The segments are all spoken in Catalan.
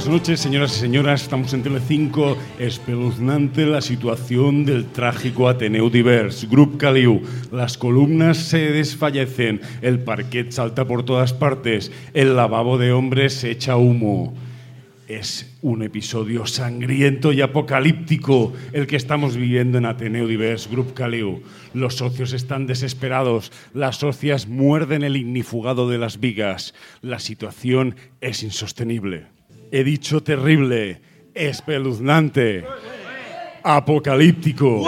Buenas noches, señoras y señoras. Estamos en Telecinco. Espeluznante la situación del trágico Ateneu Divers. Grup Caliu. Las columnas se desfallecen. El parquet salta por todas partes. El lavabo de hombres echa humo. Es un episodio sangriento y apocalíptico el que estamos viviendo en Ateneo Divers Group Caliu. Los socios están desesperados, las socias muerden el ignifugado de las vigas. La situación es insostenible. He dicho terrible, espeluznante, apocalíptico,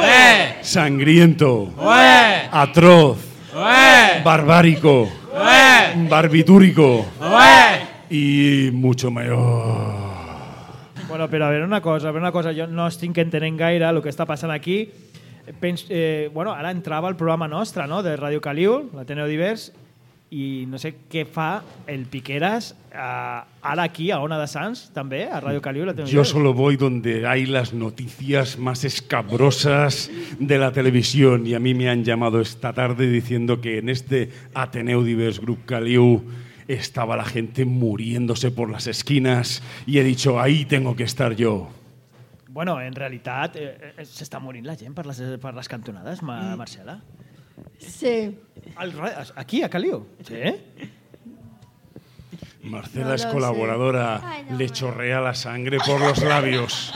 sangriento, atroz, barbárico, barbitúrico y mucho mayor. Bueno, però a veure una cosa, a veure una cosa, jo no estic entenent gaire el que està passant aquí. Pens, eh, bueno, ara entrava el programa nostre, no?, de Ràdio Caliu, l'Ateneu Divers, i no sé què fa el Piqueras eh, ara aquí, a Ona de Sants, també, a Ràdio Caliu, l'Ateneu Yo solo voy donde hay las noticias más escabrosas de la televisión y a mí me han llamado esta tarde diciendo que en este Ateneu Divers Group Caliu estaba la gente muriéndose por las esquinas y he dicho, ahí tengo que estar yo. Bueno, en realitat, eh, eh, s'està morint la gent per les, per les cantonades, Ma Marcela? Sí. Al, aquí, a Caliu? Sí? Marcela No es colaboradora, Ay, no, le bueno. chorrea la sangre por los labios.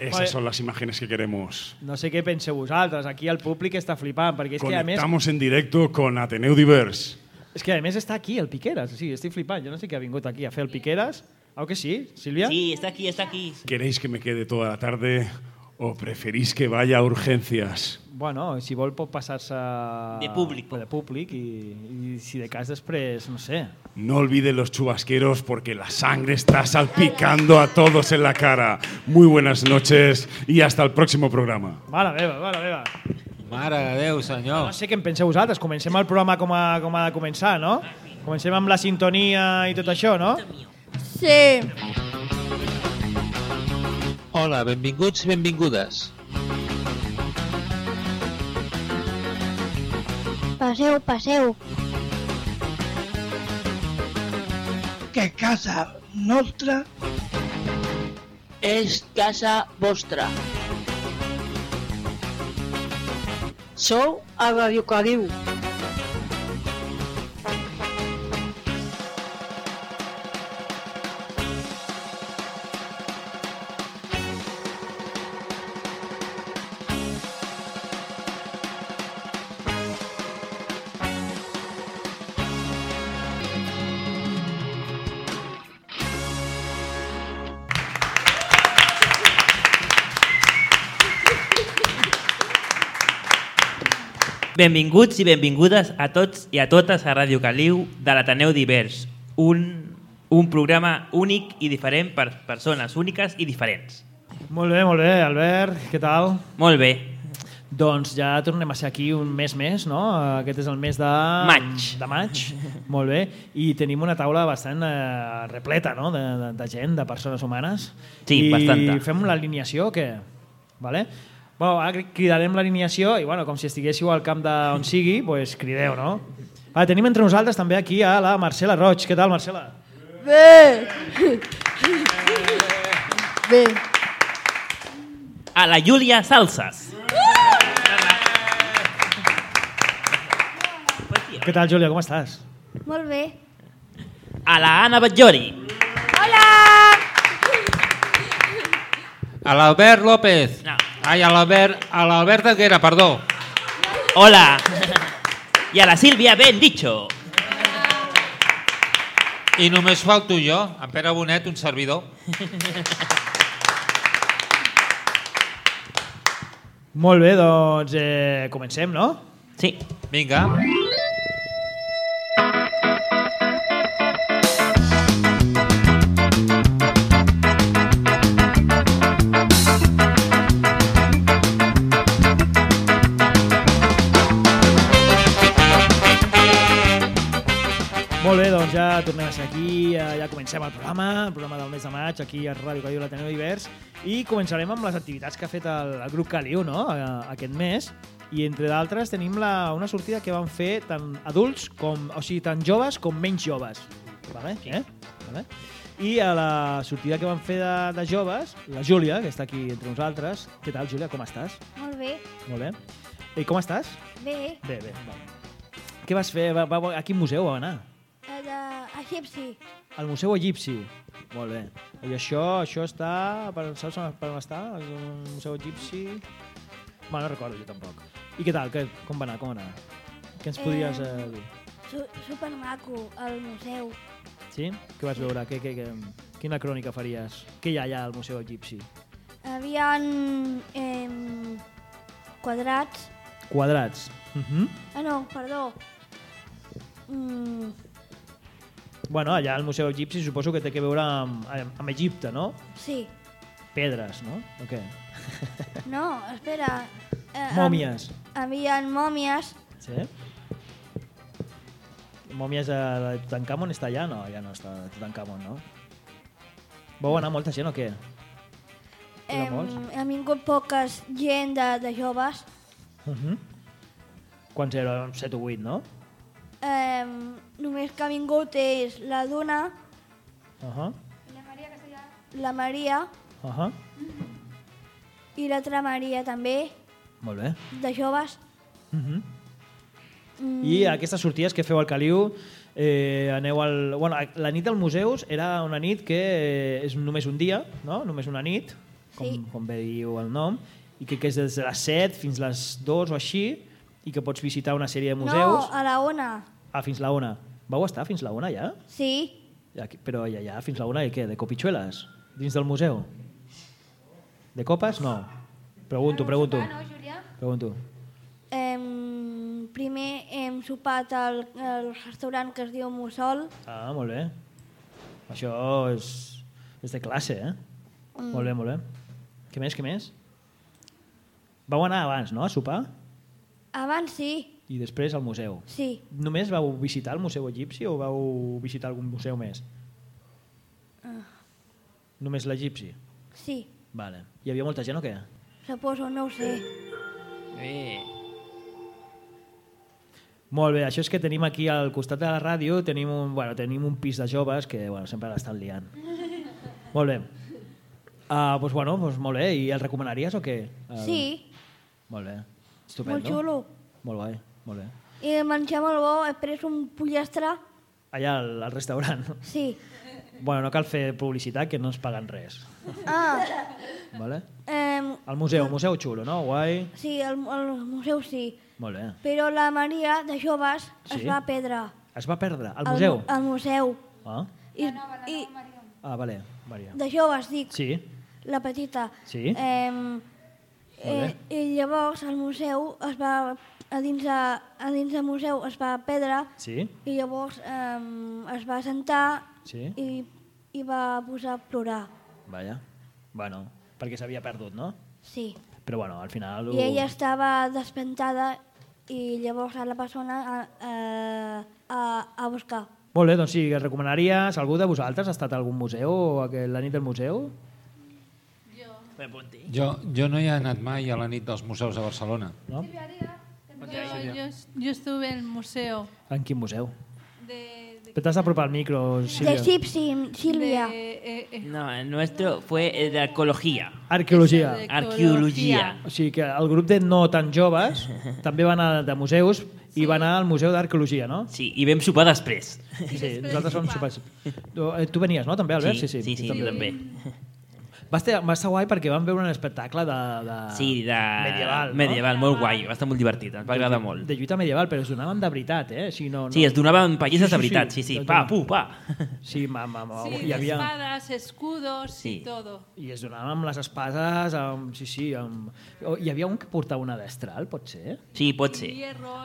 Esas son las imágenes que queremos. No sé què penseu vosaltres, aquí el públic està flipant, perquè és que a més, Conectamos en directo con Ateneu Divers. és que a més està aquí el Piqueras, sí, estic flipant, jo no sé què ha vingut aquí a fer el Piqueras, ¿Au que sí, Sílvia? Sí, está aquí, está aquí. ¿Queréis que me quede toda la tarde o preferís que vaya a urgencias? Bueno, si vol pot passar-se... De públic. De públic i, i si de cas després, no sé. No olviden los chubasqueros porque la sangre está salpicando a todos en la cara. Muy buenas noches y hasta el próximo programa. Mare meva, mare meva. Mare de Déu, senyor. No sé què en penseu vosaltres. Comencem el programa com ha, com ha de començar, no? Comencem amb la sintonia i tot això, no? Sí. Hola, benvinguts i benvingudes. Passeu, passeu. que casa nostra És casa vostra. sou a Radio Caliu. Benvinguts i benvingudes a tots i a totes a Ràdio Caliu de l'Ateneu Divers, un, un programa únic i diferent per persones úniques i diferents. Molt bé, molt bé, Albert, què tal? Molt bé. Doncs ja tornem a ser aquí un mes més, no? Aquest és el mes de... Maig. De maig, molt bé. I tenim una taula bastant eh, repleta, no?, de, de, de gent, de persones humanes. Sí, I bastanta. fem l'alineació o què? Vale? Bueno, ara cri- cridarem l'alineació i, bueno, com si estiguéssiu al camp d'on sigui, pues, crideu, no? Vale, tenim entre nosaltres també aquí a la Marcela Roig. Què tal, Marcela? Bé. Bé. A la Júlia Salsas. Què tal, Júlia, com estàs? Molt bé. A la Anna Batllori. Hola! A l'Albert López. No. Ai, a l'Albert a l'Albert Aguera, perdó. Hola. I a la Sílvia Ben Dicho. I només falto jo, en Pere Bonet, un servidor. Molt bé, doncs eh, comencem, no? Sí. Vinga. Molt tornem a ser aquí, ja, ja comencem el programa, el programa del mes de maig, aquí a Ràdio Caliu, l'Ateneu Divers, i començarem amb les activitats que ha fet el, el grup Caliu no? a- aquest mes, i entre d'altres tenim la, una sortida que van fer tant adults com, o sigui, tant joves com menys joves. Vale? Eh? Vale? I a la sortida que vam fer de, de joves, la Júlia, que està aquí entre nosaltres. Què tal, Júlia? Com estàs? Molt bé. Molt bé. I com estàs? Bé. Bé, bé. Va. Què vas fer? Va, va, a quin museu va anar? El egipci. Al Museu Egipci. Molt bé. I això, això està... Per, saps per on està? El Museu Egipci... Bueno, no recordo jo tampoc. I què tal? Que, com va anar? Com va anar? Què ens podries eh, dir? Su supermaco, el museu. Sí? Què vas veure? Què, què, què, quina crònica faries? Què hi ha allà al Museu Egipci? Havien eh, quadrats. Quadrats. Uh -huh. Ah, no, perdó. Mm, Bueno, allà al Museu Egipci suposo que té que veure amb, amb Egipte, no? sí. Pedres, no? O què? No, espera. Eh, Mòmies. Havien mòmies. Sí? Mòmies de, de Tutankamon està allà? No, ja no està de Tutankamon, no? Vau anar molta gent o què? Molts? han vingut poques gent de, de joves. Uh -huh. Quants eren? 7 o 8, no? Eh, només que ha vingut és la Duna, Uh -huh. la Maria Uh -huh. i l'altra Maria també, Molt bé. de joves. Uh -huh. Mm, I aquestes sortides que feu al Caliu, eh, aneu al... Bueno, la nit dels museus era una nit que eh, és només un dia, no? Només una nit, com, Sí. com bé diu el nom, i que, que és des de les 7 fins les 2 o així, i que pots visitar una sèrie de museus. No, a la una. Ah, fins la una. Vau estar fins la una ja? Sí. Ja, Però ja, ja, fins la una i què? De copitxueles? Dins del museu? De copes? No. Pregunto, pregunto. Pregunto. Em, primer hem sopat al, al restaurant que es diu Mussol. Ah, molt bé. Això és, és de classe, eh? Mm. Molt bé, molt bé. Què més, què més? Vau anar abans, no?, a sopar? Abans sí, I després al museu. sí. Només vau visitar el museu egipci o vau visitar algun museu més? Només l'egipci? Sí, Vale. Hi havia molta gent o què? suposo, no ho sé. Bé. Molt bé, això és que tenim aquí al costat de la ràdio, tenim un, bueno, tenim un pis de joves que bueno, sempre l'estan liant. molt bé. Uh, doncs, bueno, doncs molt bé. I el recomanaries o què? El... Sí, Molt bé. Estupendo. molt xulo. Molt guai, molt bé. I menjar molt bo, he pres un pollastre. Allà al, al restaurant. Sí. Bueno, no cal fer publicitat, que no ens paguen res. Ah, Vale? em, El museu, el museu xulo, no? Guai. sí, el, el museu sí. Molt bé. Però la Maria, de joves, Sí? es va perdre. Es va perdre al Al museu? mu- Al museu. Ah, I, i ah vale, Maria. de joves, dic, Sí, la petita. Sí. Em, eh, I llavors el museu es va, a dins, de, a dins del museu es va perdre sí, i llavors em, es va sentar sí. i, i va posar a plorar. Vaja. Bueno, perquè s'havia perdut, no? Sí. Però bueno, al final... I ella estava despentada i llavors a la persona a, a, a, a buscar. Molt bé, doncs sí, que recomanaries algú de vosaltres ha estat a algun museu o a la nit del museu? Jo, jo no hi he anat mai a la nit dels museus a Barcelona. No? Yo, yo, yo estuve en el museo En quin museu? de... de t'has d'apropar al micro, De Sílvia. Sipsi, Sílvia. de, eh, eh, No, el nuestro fue el de arqueología. Arqueologia. de Arqueologia. O sigui que el grup de no tan joves també va anar de museus i va anar al Museu d'Arqueologia, no? Sí, i vam sopar després. Sí, nosaltres som sopars. Tu, eh, tu venies, no, també, Albert? Sí, sí, sí, tu jo també. Va estar, va estar guai perquè vam veure un espectacle de... de Sí, de... Medieval, no? Medieval, molt guai. Va estar molt divertit, ens va agradar molt. De lluita medieval, però es donaven de veritat, eh? O sigui, no, no... Sí, es donaven pallisses Sí, de sí, veritat, sí. sí, sí. Es Pa, pu, pa. Sí, ma, ma, ma, sí, hi havia... espadas, escudos Sí. y todo. I es donaven amb les espases, amb... sí, sí, amb... Hi havia un que portava una destral, pot ser? Sí, pot ser.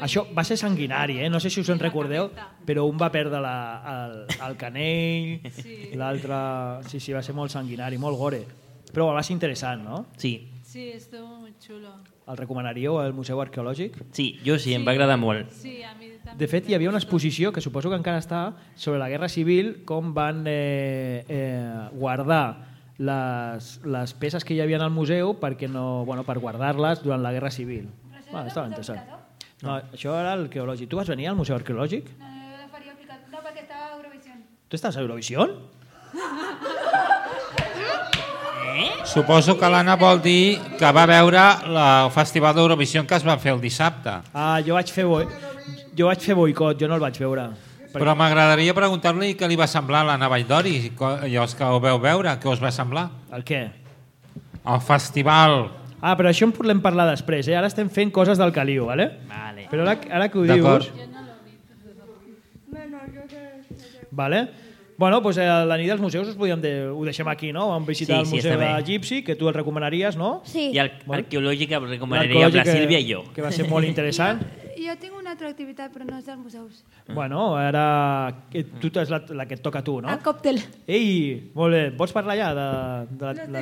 Això va ser sanguinari, eh? No sé si us en recordeu, però un va perdre la, el, el canell, Sí. l'altre... Sí, sí, va ser molt sanguinari, molt gore. Però va ser interessant, no? Sí, Sí, estuvo muy chulo. El recomanaríeu al Museu Arqueològic? sí, jo sí, em va agradar molt. Sí, a mí también. De fet, hi havia una exposició, que suposo que encara està, sobre la Guerra Civil, com van eh, eh, guardar les, les peces que hi havia al museu perquè no, bueno, per guardar-les durant la Guerra Civil. Bueno, estava interessant. No, això era l'arqueològic. Tu vas venir al Museu Arqueològic? No, no, no, faria aplicat. No, perquè estava a Eurovisió. Tu estàs a Eurovisió? Suposo que l'Anna vol dir que va veure la- el Festival d'Eurovisió que es va fer el dissabte. Ah, jo vaig fer, boi... jo vaig fer boicot, jo no el vaig veure. Però m'agradaria preguntar-li què li va semblar a l'Anna Valldori, co- i els que ho veu veure, què us va semblar? El què? El festival. Ah, però això en podem parlar després, eh? Ara estem fent coses del caliu, vale? Vale. Però ara, ara que ho D'acord. dius... Vale? Bueno, doncs eh, la nit dels museus us podíem de, ho deixem aquí, no? Vam visitar Sí, el sí, museu està bé. de Gypsy, que tu el recomanaries, no? Sí. I el Bueno. arqueològic el recomanaria amb la L'arqueològic, Sílvia i jo. Que va ser molt interessant. Jo tinc una altra activitat, però no és dels museus. bueno, ara que tu és la, la que et toca a tu, no? El còctel. Ei, molt bé, vols parlar ja de... de, la, la...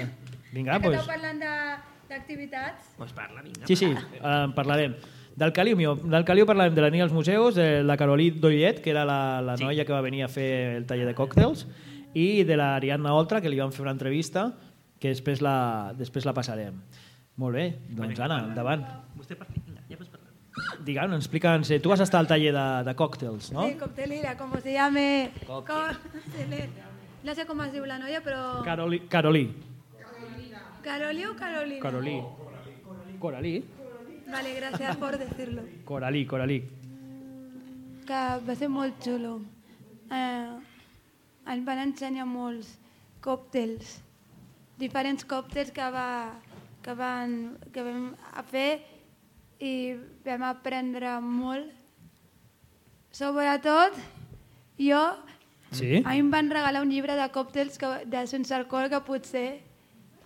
Vinga, Ja que doncs... esteu parlant de- d'activitats, Pues parla, vinga. Sí, sí, en parlarem. Del Caliu, mio, del Caliu parlarem de la nit als museus, de la Carolí Doyet, que era la, la Sí. noia que va venir a fer el taller de còctels, i de l'Ariadna Oltra, que li vam fer una entrevista, que després la, després la passarem. Molt bé, doncs Anna, endavant. Vostè vinga, ja pots parlar. Digue'm, explica'ns, eh, tu vas estar al taller de, de còctels, no? sí, coctelera, como se llame. Cóctel. No sé cómo se diu la noia, però... Caroli, Carolí. ¿Caroli o Carolina? Carolí. Coralí. Vale, gracias por decirlo. Coralí, Coralí. Que va ser molt xulo. Eh, ens van ensenyar molts còctels, diferents còctels que, va, que, van, que vam a fer i vam aprendre molt. Sobretot, jo, Sí? a mi em van regalar un llibre de còctels que, de sense alcohol que potser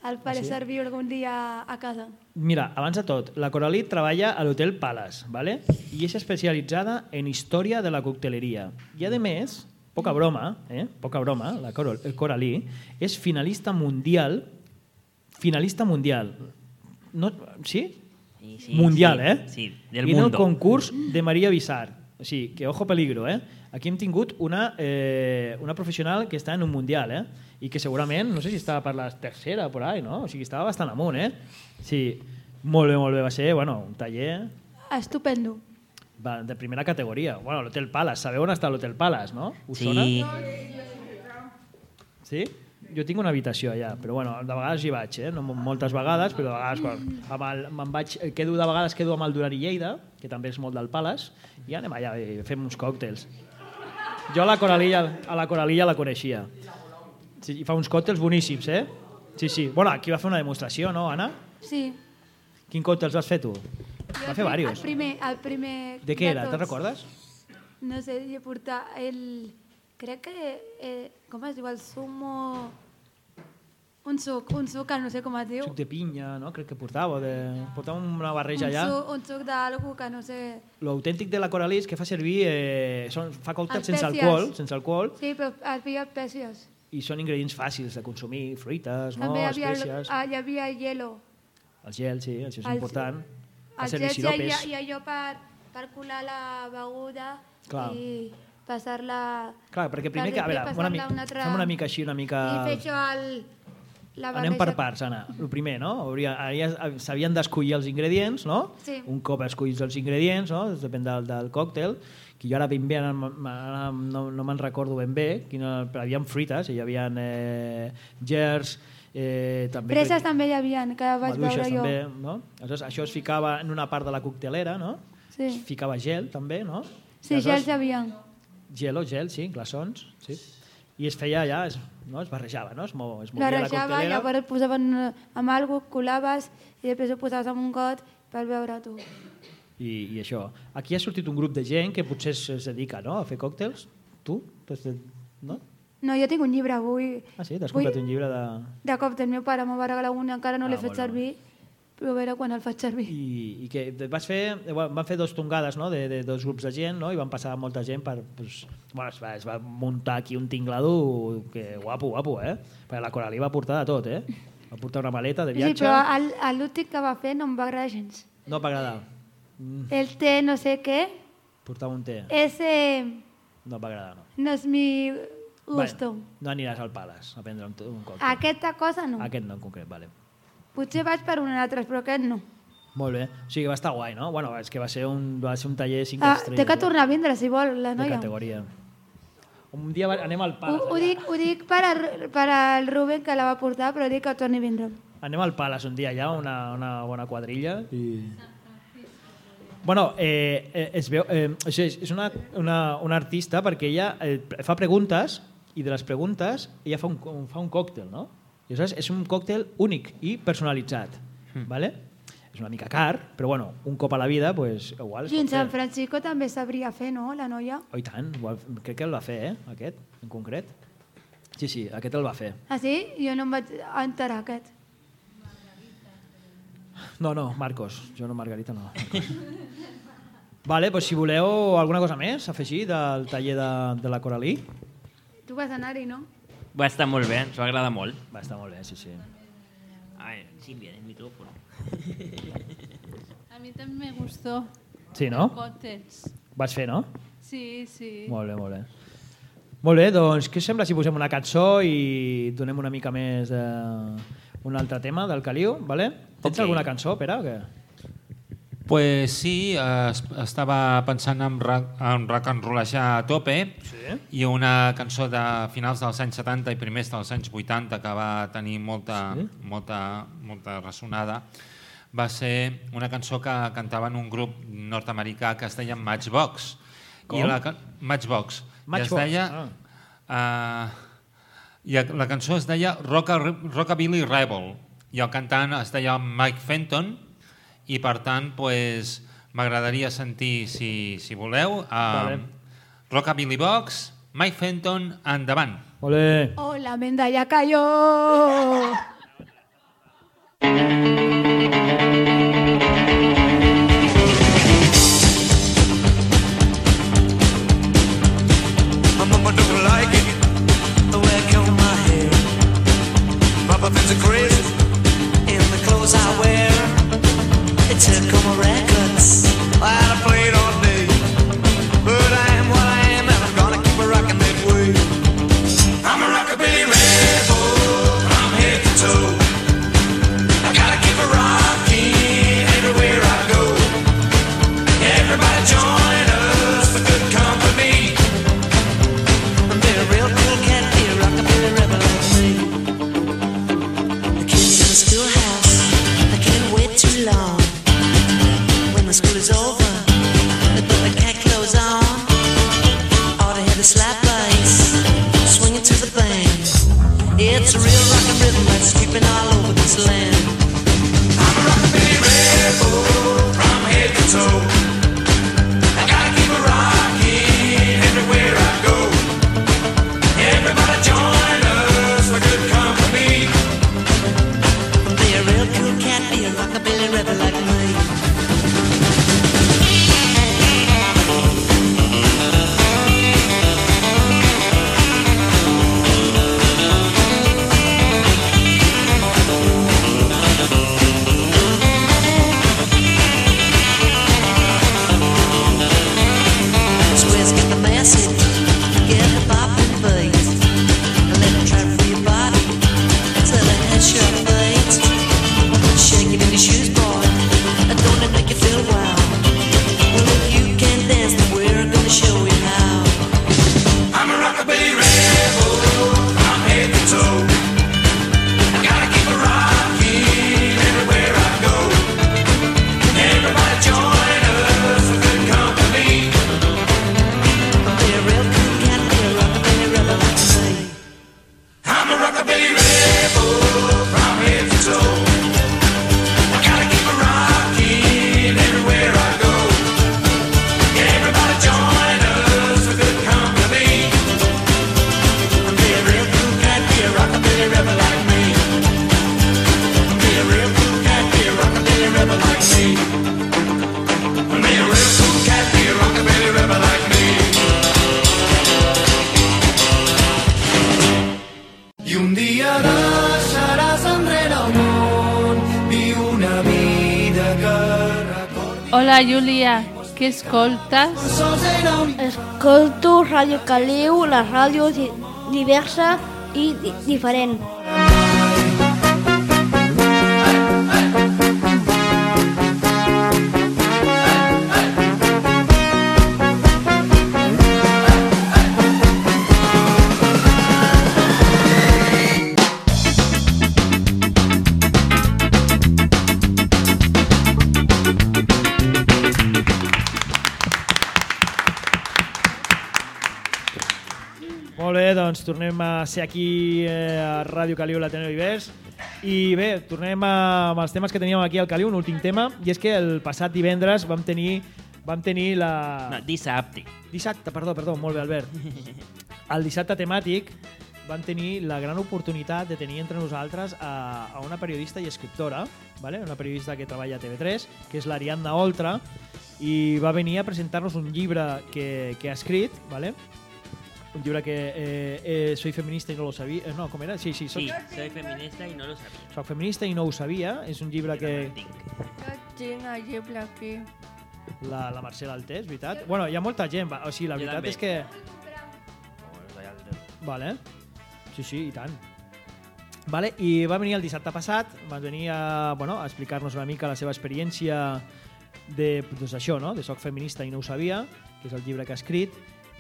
el faré sí? servir algun dia a casa. Mira, abans de tot, la Coralí treballa a l'Hotel Palace, ¿vale? i és especialitzada en història de la cocteleria. I, a més, poca broma, eh? poca broma, la Corol, el Coralí és finalista mundial, finalista mundial. No, sí? Sí, sí, mundial, sí, eh? Sí, del I en el mundo. concurs de Maria Bissar. O sigui, que ojo peligro, eh? Aquí hem tingut una, eh, una professional que està en un mundial, eh? I que segurament, no sé si estava per la tercera, por ahí, no? O sigui, estava bastant amunt, eh? Sí, molt bé, molt bé. Va ser, bueno, un taller Estupendo. va, de primera categoria. Bueno, l'Hotel Palace. Sabeu on està l'Hotel Palace, no? Us sona? Sí, Sí? Jo tinc una habitació allà, però bueno, de vegades hi vaig, eh? no mo- moltes vegades, però de vegades quan amb el, me'n vaig, eh, quedo de vegades quedo amb el Durari Lleida, que també és molt del Palace, i anem allà i fem uns còctels. Jo a la Coralilla, a la Coralilla la coneixia. Sí, I fa uns còctels boníssims, eh? Sí, sí. Bueno, aquí va fer una demostració, no, Anna? Sí. Quin còctels vas fer tu? Jo Va fer el diversos. primer, el primer De què era? tots. Te'n recordes? No sé, jo portar el... Crec que... Eh, com es diu? El sumo... Un suc, un suc que no sé com es diu. Suc de pinya, no? Crec que portava. De... Portava una barreja un allà. Suc, un suc d'algú que no sé... L'autèntic de la Coralí és que fa servir... Eh, són, fa còctels sense alcohol, sense alcohol, Sí, però es feia espècies. i són ingredients fàcils de consumir, fruites, no? També havia, el, espècies. ah, hi havia el hielo. El gel, sí, això és el- important. Fa El gel i, siropes. i allò per, per colar la beguda Clar. i passar-la... Clar, perquè primer que... A veure, una, mi... passar-la a un altre- fem una mica així, una mica... I fer això al... La Anem per barreja- parts, Anna. El primer, no? Hauria, hauria- s'havien d'escollir els ingredients, no? Sí. Un cop escollis els ingredients, no? Depèn del, del còctel, que jo ara ben bé, ara, no, no me'n recordo ben bé, quina, però hi havia fruites, hi havia eh, gers, eh, també... Freses també hi havia, que vaig veure jo. també, no? Aleshores, això es ficava en una part de la coctelera, no? Sí. Es ficava gel, també, no? Sí, ja aleshores- els hi havia. Gel o gel, sí, glaçons, sí. I es feia allà, es, no? es barrejava, no? Es, mo, es movia la Barrejava, coctelera. llavors et posaven amb algo, colaves i després ho posaves en un got per veure tu. I, I això. Aquí ha sortit un grup de gent que potser es, dedica no? a fer còctels. Tu? No? No, jo tinc un llibre avui. Ah, sí? T'has comprat un llibre de... De cop del meu pare m'ho va regalar un, encara no l'he Ah, fet molt bé. Però a veure quan el faig servir. I, i que vas fer, van fer dos tongades no? de, de dos grups de gent no? i van passar molta gent per... Pues, bueno, es, va, es va muntar aquí un tinglado que guapo, guapo, eh? Perquè la Coralí va portar de tot, eh? Va portar una maleta de Sí, viatge. però el- el- l'últim que va fer no em va agradar gens. No va agradar. El té no sé què, Portava un té. ese No va agradar, no. no és mi gusto. Bueno, no aniràs al Palace a prendre un, un còctel. Aquesta cosa no. Aquest no en concret, vale. Potser vaig per un altre, però aquest no. Molt bé. O sigui que va estar guai, no? Bueno, és que va ser un, va ser un taller 5 Ah, estrelles. té que eh? tornar a vindre, si vol, la De noia. categoria. Un dia anem al Ho, Palace. ho, allà. dic, ho dic per, al, per al Ruben, que la va portar, però dic que torni a vindre. Anem al Palace un dia allà, una, una bona quadrilla. I... Bueno, eh, eh, es veu, eh, o sigui, és una, una, una artista perquè ella eh, fa preguntes i de les preguntes ella fa un, un- fa un còctel, no? I aleshores és un còctel únic i personalitzat, mm. ¿vale? És una mica car, però bueno, un cop a la vida, pues, igual I en. San Francisco també sabria fer, no, la noia? Oh, i tant, crec que el va fer, eh, aquest, en concret. Sí, sí, aquest el va fer. Ah, sí? Jo no em vaig enterar, aquest. No, no, Marcos. Jo no, Margarita no. Marcos. vale, doncs si voleu alguna cosa més afegir del taller de, de la Coralí. Tu vas anar-hi, no? Va estar molt bé, ens va agradar molt. Va estar molt bé, sí, sí. Ai, Sílvia, el micrófono. A mí también me gustó. Sí, no? Cócteles. Vas fer, no? Sí, sí. Molt bé, molt bé. Molt bé, doncs què sembla si posem una cançó i donem una mica més de... un altre tema del Caliu, vale? Tens Ok. alguna cançó, Pere, o què? Pues sí, es- estava pensant en, rock, en rock and rollejar a tope Sí. i una cançó de finals dels anys 70 i primers dels anys 80 que va tenir molta, Sí? molta, molta ressonada va ser una cançó que cantaven un grup nord-americà que es deia Matchbox. Com? I la, Matchbox. Matchbox, I es deia... ah. Uh, i la cançó es deia Rocka, Rockabilly Rebel i el cantant es deia Mike Fenton i per tant pues, m'agradaria sentir, si, si voleu, uh, Vale. Rockabilly Box, Mike Fenton, endavant. Ole. Oh, la menda ya cayó. Què escoltes? Escolto Ràdio Caliu, la ràdio di diversa i di diferent. Doncs tornem a ser aquí eh, a Ràdio Caliu, l'Ateneu Divers. I bé, tornem a, amb els temes que teníem aquí al Caliu, un últim tema, i és que el passat divendres vam tenir vam tenir la... No, dissabte. Dissabte, perdó, perdó, molt bé, Albert. El dissabte temàtic vam tenir la gran oportunitat de tenir entre nosaltres a, a una periodista i escriptora, vale? una periodista que treballa a TV3, que és l'Ariadna Oltra, i va venir a presentar-nos un llibre que, que ha escrit, vale? Un llibre que eh, eh, soy feminista i no lo sabia. Eh, no, com era? Sí, sí, soc, Sí, soy feminista y no lo sabía. soc feminista i no ho sabia. És un llibre que Jo tinc el llibre aquí. la, la Marcela Alté, és veritat? Bueno, hi ha molta gent, va. o sigui, la Jo veritat també. és que... Vale. Sí, sí, i tant. Vale, I va venir el dissabte passat, va venir a, bueno, a explicar-nos una mica la seva experiència de, doncs això, no? de soc feminista i no ho sabia, que és el llibre que ha escrit,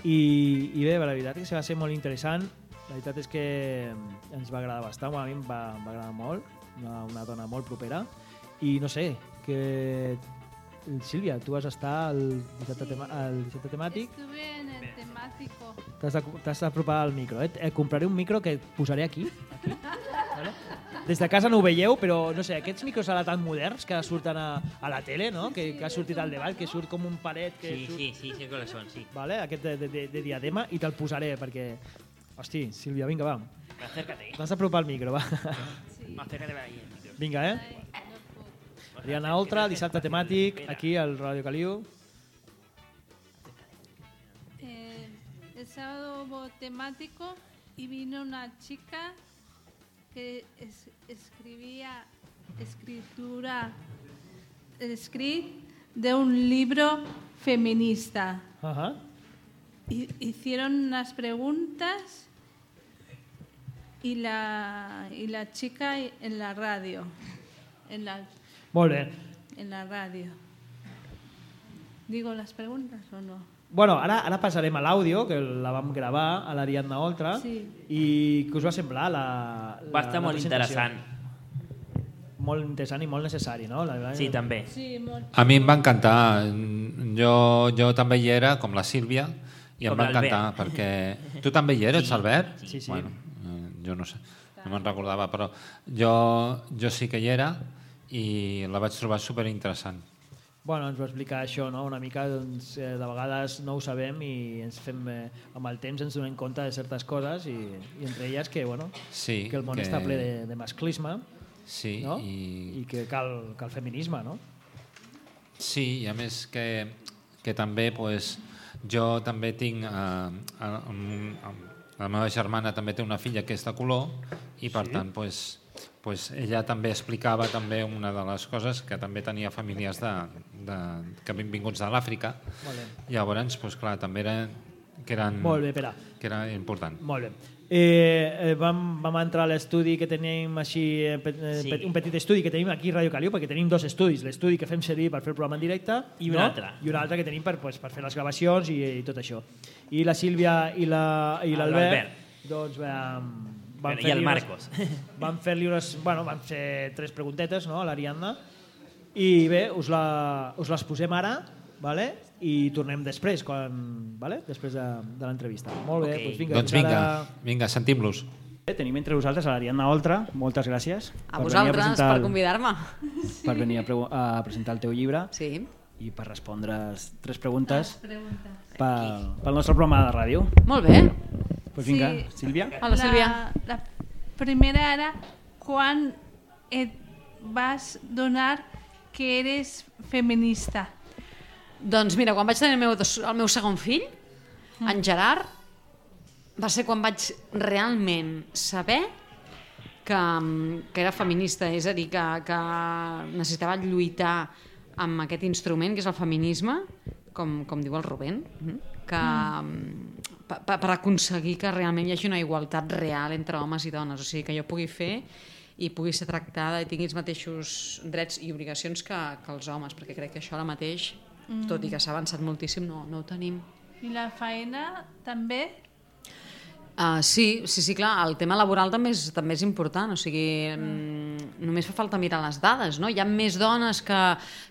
i, i bé, la veritat és que va ser molt interessant, la veritat és que ens va agradar bastant, bueno, a mi em va, em va agradar molt, una, una dona molt propera, i no sé, que... Sílvia, tu vas estar al dissabte, tema, al dissabte temàtic, Estuve en el temático. De- t'has d'apropar al micro, eh? eh? Compraré un micro que posaré aquí. aquí vale? Des de casa no ho veieu, però no sé, aquests micros ara tan moderns que surten a, a la tele, no? que, que ha sortit al debat, que surt com un paret que Sí, surt, sí, sí, sé cuáles son, sí. vale? aquest de, de, de, de diadema, i te'l posaré perquè... Hosti, Sílvia, vinga, va. Acércate. T'has d'apropar al micro, va. Acércate ahí. el micro. Vinga, eh? Ariana Oltra, dissabte temàtic, aquí al Ràdio Caliu. Eh, el sábado hubo temático y vino una chica que es- escribía escritura, escrit de un libro feminista. Ajá. Hi- Hicieron unas preguntas y la, y la chica en la radio, en la, Molt bé. en la radio. ¿Digo las preguntas o no? Bueno, ara, ara passarem a l'àudio, que la vam gravar a l'Ariadna Oltra, Sí. i què us va semblar la, la Va estar la molt interessant. Molt interessant i molt necessari, no? La, Sí, també. Sí, molt. A mi em va encantar. Jo, jo també hi era, com la Sílvia, i em Com va l'Albert. encantar perquè... Tu també hi eres, Sí, Albert? sí, sí. Bueno, eh, jo no sé, no me'n recordava, però jo, jo sí que hi era i la vaig trobar superinteressant. Bueno, ens va explicar això, no? Una mica, doncs, eh, de vegades no ho sabem i ens fem, eh, amb el temps ens donem compte de certes coses i, i entre elles que, bueno, Sí, que el món que- està ple de, de masclisme Sí, no? i, i que cal, cal feminisme, no? Sí, i a més que, que també pues, jo també tinc... Eh, la meva germana també té una filla que és de color i per Sí? tant pues, pues, ella també explicava també una de les coses que també tenia famílies de, de, que havien vinguts de l'Àfrica. Molt bé. Llavors, pues, clar, també era, que eren, Molt bé, Pere. que era important. Molt bé. Eh, eh, vam, vam entrar a l'estudi que tenim així, eh, pe, eh, Sí. un petit estudi que tenim aquí a Ràdio Caliu, perquè tenim dos estudis, l'estudi que fem servir per fer el programa en directe I un no? altre. i un altre que tenim per, pues, per fer les gravacions i, i tot això. I la Sílvia i la- i Ah, l'Albert l'Albert. doncs vam, van i fer-li el unes- Marcos. van fer-li unes, bueno, van fer tres preguntetes no, a l'Ariadna i bé, us, la, us les posem ara vale? i tornem després quan, vale? després de, de l'entrevista molt bé, Ok. doncs vinga, Doncs vinga, ara- vinga sentim-los. Tenim entre vosaltres a l'Ariadna Oltra, moltes gràcies. A per venir vosaltres, presentar per convidar-me. Per venir a, a presentar el teu llibre Sí. i per respondre tres preguntes Pregunta. pel, pel nostre programa de ràdio. Molt bé. Pues vinga, Sí. Sílvia. Hola, Sílvia. La, la primera era quan et vas donar que eres feminista. Doncs mira, quan vaig tenir el meu, el meu segon fill, en Gerard, va ser quan vaig realment saber que, mm, que era feminista, és a dir, que, que necessitava lluitar amb aquest instrument que és el feminisme, com, com diu el Rubén, mm, que, mm. per, per aconseguir que realment hi hagi una igualtat real entre homes i dones, o sigui, que jo pugui fer i pugui ser tractada i tingui els mateixos drets i obligacions que, que els homes, perquè crec que això ara mateix, Mm. tot i que s'ha avançat moltíssim, no, no ho tenim. I la feina també? Uh, sí, sí, sí, clar, el tema laboral també és, també és important, o sigui, mm. només fa falta mirar les dades, no? Hi ha més dones que,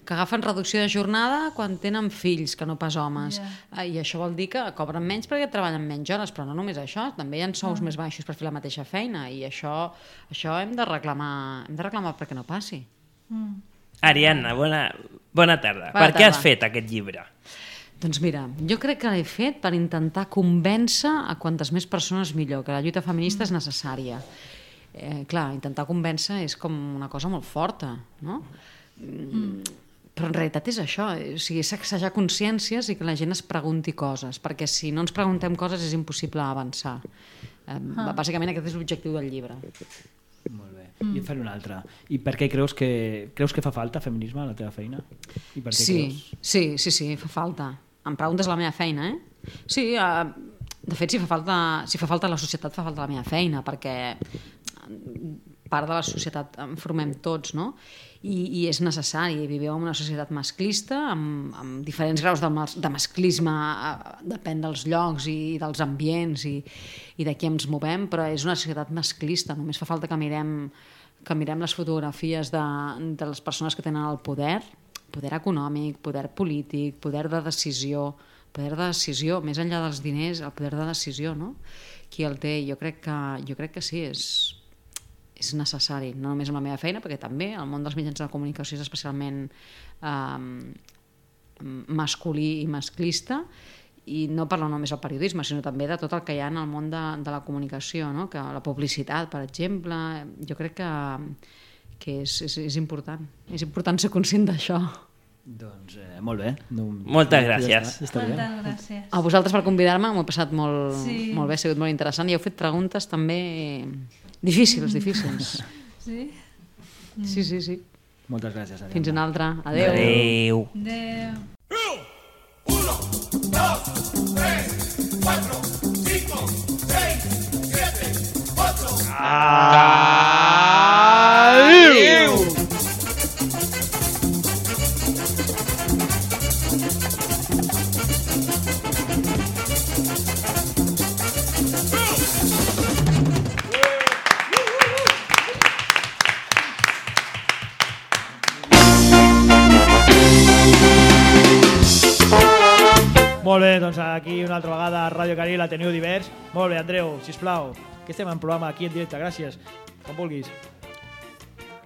que agafen reducció de jornada quan tenen fills que no pas homes, Ja. uh, i això vol dir que cobren menys perquè treballen menys hores, però no només això, també hi ha sous Ah. més baixos per fer la mateixa feina, i això, això hem de reclamar, hem de reclamar perquè no passi. Mm. Ariadna, bona, bona tarda. Bona per què has tarda. fet aquest llibre? Doncs mira, jo crec que l'he fet per intentar convèncer a quantes més persones millor, que la lluita feminista és necessària. Eh, clar, intentar convèncer és com una cosa molt forta, no? Mm. Però en realitat és això, eh, o sigui, és sacsejar consciències i que la gent es pregunti coses, perquè si no ens preguntem coses és impossible avançar. Eh, Ah. Bàsicament aquest és l'objectiu del llibre. Molt bé. I et faré una altra. I per què creus que, creus que fa falta feminisme a la teva feina? I per què Sí, creus? sí, sí, sí, fa falta. Em preguntes la meva feina, eh? Sí, uh, de fet, si fa, falta, si fa falta la societat, fa falta la meva feina, perquè part de la societat en formem tots, no? I, i és necessari. Vivim en una societat masclista, amb, amb diferents graus de, mas, de masclisme, eh, depèn dels llocs i dels ambients i, i de qui ens movem, però és una societat masclista. Només fa falta que mirem, que mirem les fotografies de, de les persones que tenen el poder, poder econòmic, poder polític, poder de decisió, poder de decisió, més enllà dels diners, el poder de decisió, no? Qui el té? Jo crec que, jo crec que sí, és, és necessari, no només en la meva feina, perquè també el món dels mitjans de comunicació és especialment eh, masculí i masclista, i no parlo només del periodisme, sinó també de tot el que hi ha en el món de, de la comunicació, no? que la publicitat, per exemple, jo crec que, que és, és, és important. És important ser conscient d'això. Doncs eh, molt bé. No, Moltes ja gràcies. està, està bé. Moltes gràcies. A vosaltres per convidar-me, m'ho he passat molt, Sí. molt bé, ha sigut molt interessant i heu fet preguntes també difícils, difícils. Sí? Sí, sí, sí. Moltes gràcies. Ariadna. Fins una altra. Adéu. Adéu. Adéu. Molt bé, doncs aquí una altra vegada a Ràdio Caril, la teniu divers. Molt bé, Andreu, sisplau, que estem en programa aquí en directe, gràcies, com vulguis.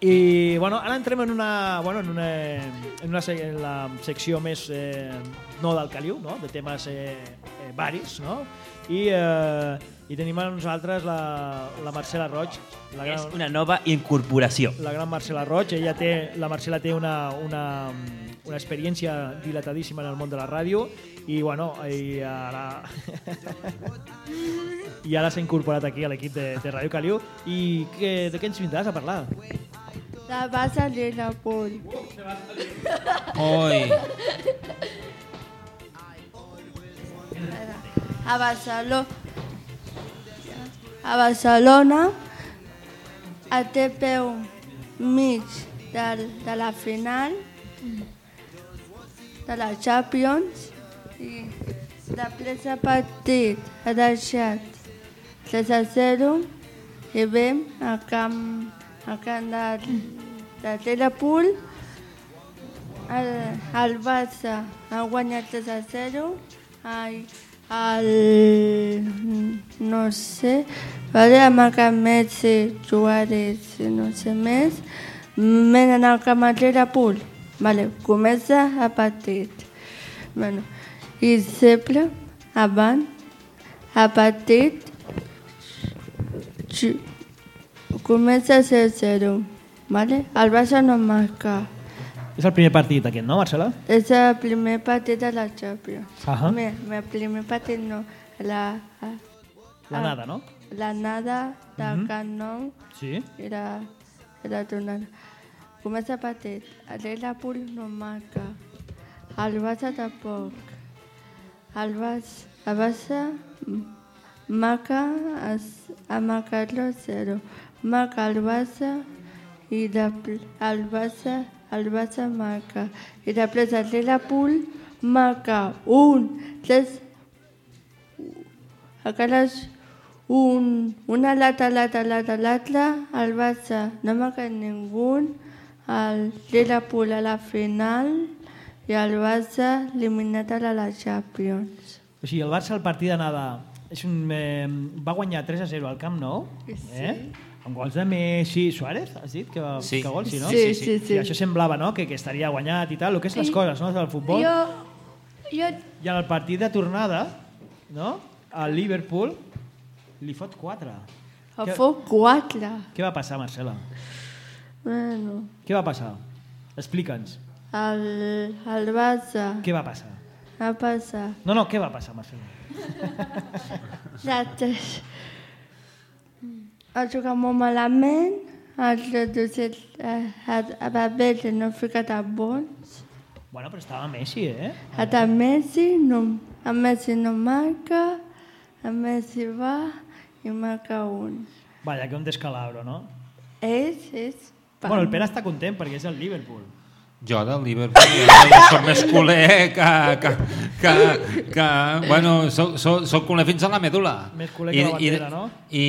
I bueno, ara entrem en una, bueno, en una, en una sec- en la secció més eh, no del caliu, no? de temes eh, eh, varis, no? I, eh, i tenim a nosaltres la, la Marcela Roig, la És gran, una nova incorporació. la gran Marcela Roig. Ella té, la Marcela té una, una, una experiència dilatadíssima en el món de la ràdio i, bueno, i ara, i ara s'ha incorporat aquí a l'equip de, de Ràdio Caliu. I que, de què ens vindràs a parlar? La va salir la poll. Oi. A Barcelona, a Barcelona, a té peu mig del, de la final de la Champions i de ple partit ha deixat 3 a 0 i vam a camp, a camp de, de Liverpool. El, el Barça ha guanyat 3 a 0 ai, el no sé vale, amb el que Messi Suárez i no sé més. Venen al camp de Liverpool vale, comença el partit bueno, i sempre abans el partit ju- comença a ser 0 vale? el Barça no marca És el primer partit aquest, no, Marcela? és el primer partit de la Champions. Ahà. Mira, el primer partit no, la, La nada, no? la nada del Mhm. Camp Nou Sí. era, era tornada. Comença el partit, el Liverpool no marca, el Barça tampoc. El Barça marca, es- ha marcat el 0. Marca el Barça i de, el Barça, el Barça marca. I després el Liverpool marca un, tres, encara és un, una lata, lata, lata, l'altra, el Barça no quedat ningú, el Liverpool a la final i el Barça eliminat a la Champions. O sigui, el Barça al partit d'anada és un, eh, va guanyar 3 a 0 al Camp Nou, eh? amb gols de Messi, Suárez, has dit que va Sí. ficar gols, sí, no? Sí, sí, sí. I això semblava no? que, que estaria guanyat i tal, el que és les I- coses no? del futbol. Jo, jo, I en el partit de tornada, no? al Liverpool, li fot 4. El Què- fot 4. Què va passar, Marcela? Bueno, Què va passar? Explica'ns. el, el Barça Què va passar? va passar No, no, què va passar, Marcela? Nosaltres ha jugat molt malament, els reducits a, a papers no han ficat a bons. Bueno, però estava Messi, eh? A Messi no, a Messi no marca, a Messi va i marca un. Vaja, que un descalabro, no? És, és... Bueno, el Pere està content perquè és el Liverpool. Jo del Liverpool ja soc més culer que... que, que, que bueno, soc, soc, soc culer fins a la medula. Més culer que la bandera, i, no? I,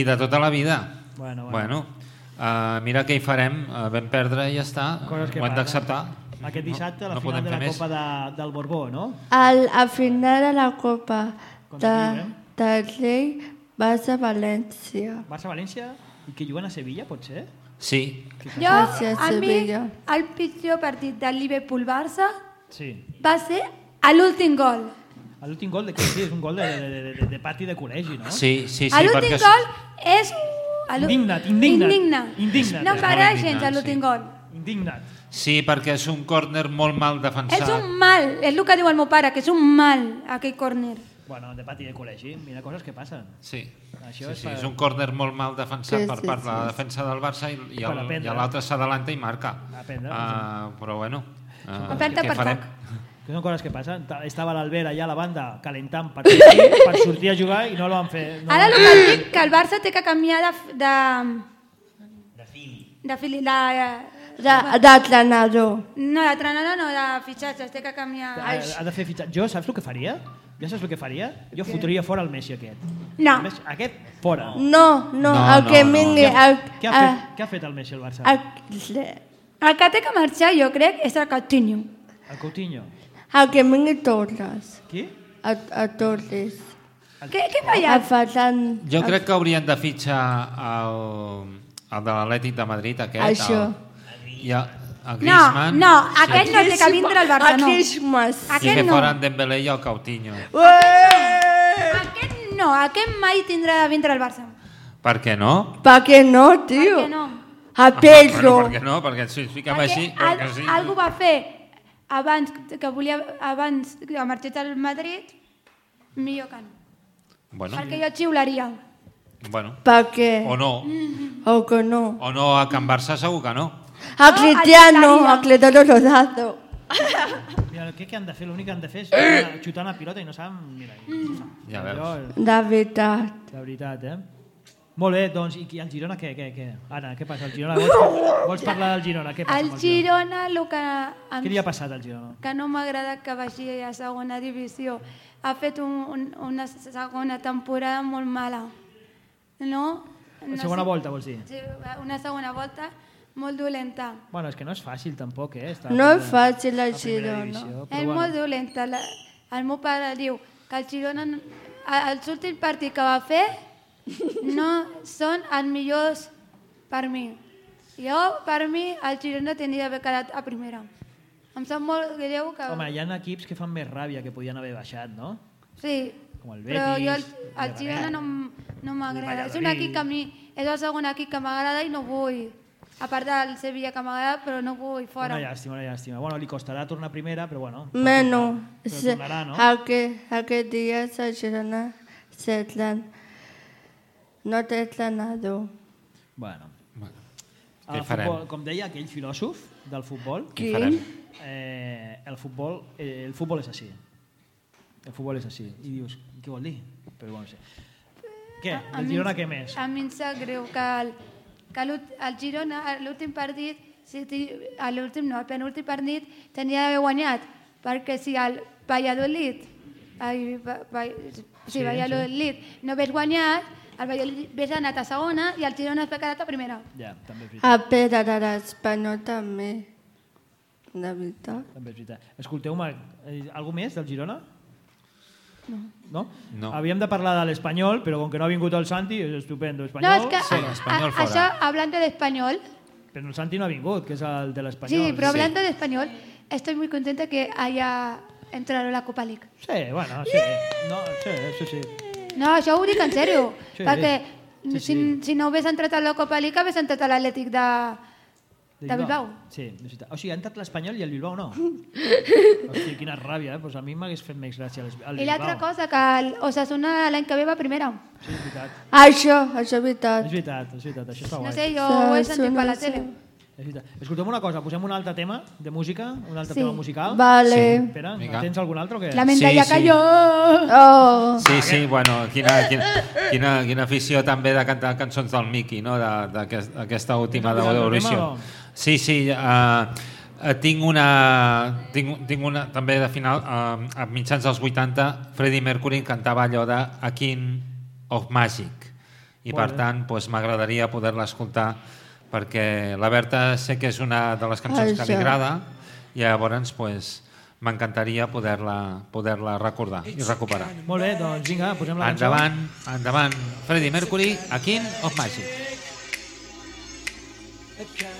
I de tota la vida. Bueno, bueno. bueno uh, mira què hi farem, uh, vam perdre i ja està, Coses que ho hem d'acceptar. Aquest dissabte, a la no final podem de la. Copa de, del Borbó, no? Al, al final de la Copa de, qui del Rei va ser València. Barça-València i que juguen a Sevilla, pot ser? Sí. jo a mi, el pitjor partit del Liverpool-Barça Sí. va ser a l'últim gol. A L'últim gol de què? Sí, és un gol de, de, de, de, de pati de col·legi, no? Sí, sí, sí, a l'últim perquè... gol és... Indignat, indignat. Indignat. Indignat. No molt gens l'últim sí. gol. Indignat. Sí, perquè és un córner molt mal defensat. És un mal, és el que diu el meu pare, que és un mal aquell córner. Bueno, de pati de col·legi, mira coses que passen. Sí. Això sí, és sí, per- és un córner molt mal defensat Sí, per sí, part de la sí. defensa del Barça i, i, l'altre s'adalanta i marca. Aprendre, Uh, però bueno, uh, què per farem? Que són coses que passen. Ta- Estava l'Albert allà a la banda calentant per sortir, per sortir a jugar i no lo van fer. No Ara el que dic que el Barça té que canviar de... de de fili, de, De- D'entrenador. no, d'entrenador no, de fitxatges, té que canviar... Ha, ha de fer fitxat. Jo, saps el que faria? Ja saps el que faria? Jo fotria fora el Messi aquest. No, El Messi, aquest, fora. No, no, No, el que no, no. vingui... El, Què ha, el, fet, què ha fet el Messi al Barça? el, el que té que marxar jo crec és el Coutinho. El Coutinho. el que vingui Torres. Qui? A, a Torres. Què, què fa El allà? Ferran... Jo crec que haurien de fitxar el, el de l'Atlètic de Madrid, aquest. Això. El, i el, el No, no, aquell no té que vindre al Barça, no. Christmas. I Aquest que no. fora en Dembélé i el Coutinho. Aquest no, aquest mai tindrà de vindre al Barça. Per què no? Per què no, tio? Per què no? A Pedro. Bueno, per què no? Perquè si es fiquem així... al, Perquè sí. algú va fer abans que volia abans que marxés al Madrid millor que no. Bueno, Perquè jo xiularia. bueno. Per què? O no. O que no. O no a Can Barça segur que no. A No, Cristiano, a Cristiano Ronaldo. Mira, què, què han de fer? L'únic que han de fer és xutar- xutar una pilota i no saben... Mira, Ja veus. De veritat. de veritat, eh? Molt bé, doncs, i, el Girona què, què, què? Anna, què passa? El Girona, vols, vols parlar del Girona? Què passa El Girona? El que, em, Què li ha passat al Girona? que no m'agrada que vagi a segona divisió, ha fet un, un, una segona temporada molt mala. No? No segona sé- volta, vols dir? Sí, una segona volta molt dolenta. Bueno, és que no és fàcil tampoc, eh? Estar No és fàcil el Girona. divisió, És bueno. molt dolenta. La, el meu pare diu que el Girona, els últims partits que va fer no són els millors per mi. Jo, per mi, el Girona tindria d'haver quedat a primera. Em sap molt greu que... Home, hi ha equips que fan més ràbia que podien haver baixat, no? Sí, Com el però jo el, Betis, el Girona no, no m'agrada. És un equip que a mi és el segon equip que m'agrada i no vull. A part del Sevilla que m'agrada, però no vull fora. Una llàstima, una llàstima. Bueno, li costarà tornar a primera, però bueno. tornar. Però sí, tornarà, no? aquest, aquest dia el Girona s'entren. No té entrenador. Bueno. Bueno, El futbol, com deia aquell filòsof del futbol, Què farem? eh, el futbol eh, el futbol és així. El futbol és així. I dius, què vol dir? Però bueno, no sé. Què? A El Girona què més? A mi em sap greu que el, que el Girona, a l'últim partit, si ti- a l'últim no, el penúltim partit, tenia d'haver guanyat, perquè si el Valladolid Ai, va, va, sí, Sí, sí, Valladolid no ves guanyat, el Valladolid ves anat a segona i el Girona es va quedar a primera. Ja, també és veritat. A Pere de l'Espanyol també. De veritat. També és veritat. Escolteu-me, eh, algú més del Girona? No. No? No. Havíem de parlar de l'Espanyol, però com que no ha vingut el Santi, és estupendo. No, Espanyol, és que Sí, a, Espanyol a, fora. això, hablando de español, Però el Santi no ha vingut, que és el de l'Espanyol. sí, pero hablando de español, estoy muy contenta que haya entrado a la Copa League. Sí, bueno, sí. No, sí, sí, sí. No, això ho dic en sèrio, Sí. perquè Sí, si, sí. si no hagués entrat a la Copa League, hagués entrat a l'Atlètic de, de Bilbao. Sí, és veritat. O sigui, ha entrat l'Espanyol i el Bilbao no. Hòstia, quina ràbia, eh? Pues a mi m'hagués fet més gràcia el el I l'altra Bilbao. cosa, que el Osasuna l'any que ve va primera. Sí, és veritat. Això, això és veritat. És veritat, és veritat, això està No guai. sé, jo ho he sentit per la tele. És veritat. Escolteu una cosa, posem un altre tema de música, un altre Sí. tema musical. Vale. Espera, Vinga. tens algun altre o què? La mente Sí, ja sí. cayó. Oh, Sí, sí, bueno, quina, quina, quina, quina afició també de cantar cançons del Mickey, no? de- d'aquest- d'aquesta última d'Eurovisió. o? Sí, sí, uh, tinc una... Tinc, tinc una també de final, uh, a mitjans dels 80, Freddie Mercury cantava allò de A King of Magic i Molt per tant pues, m'agradaria poder-la escoltar perquè la Berta sé que és una de les cançons que li agrada i llavors pues, m'encantaria poder-la poder recordar i recuperar. Molt bé, doncs vinga, posem la cançó. Endavant, endavant, Freddie Mercury, A King of Magic. a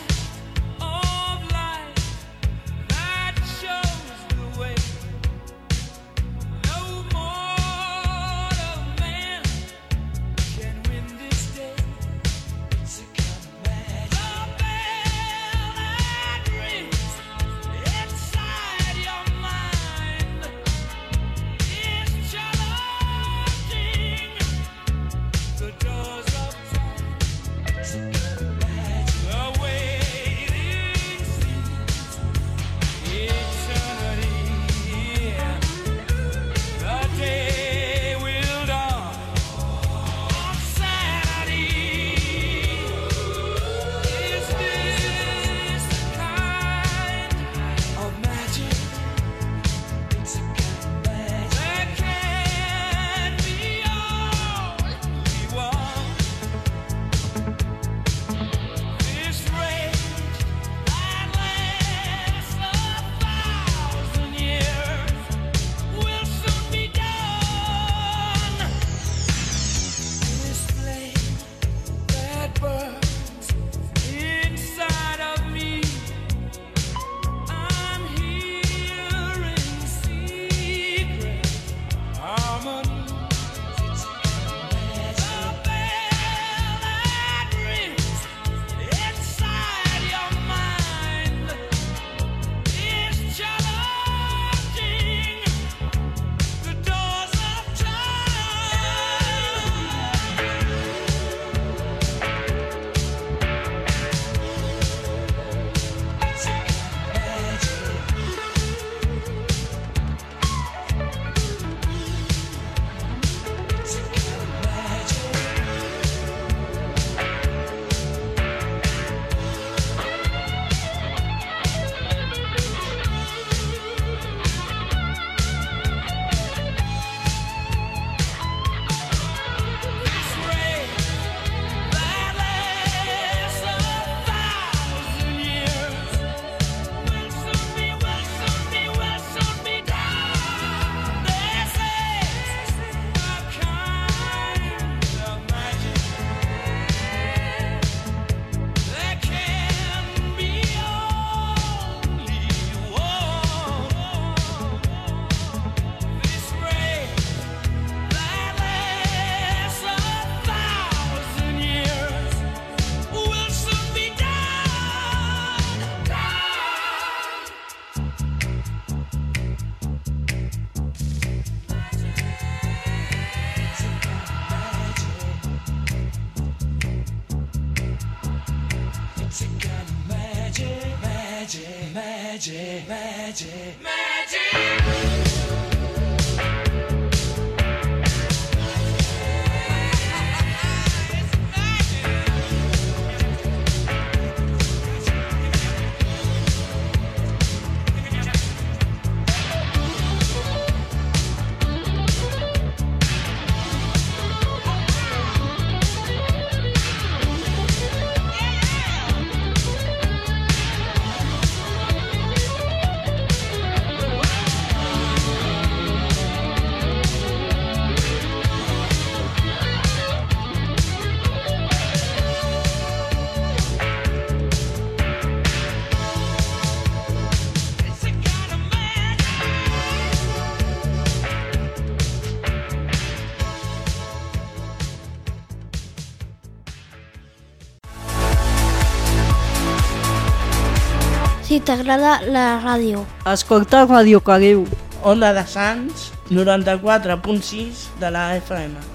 t'agrada la ràdio. Escolta Ràdio Caliu. Onda de Sants, 94.6 de la FM.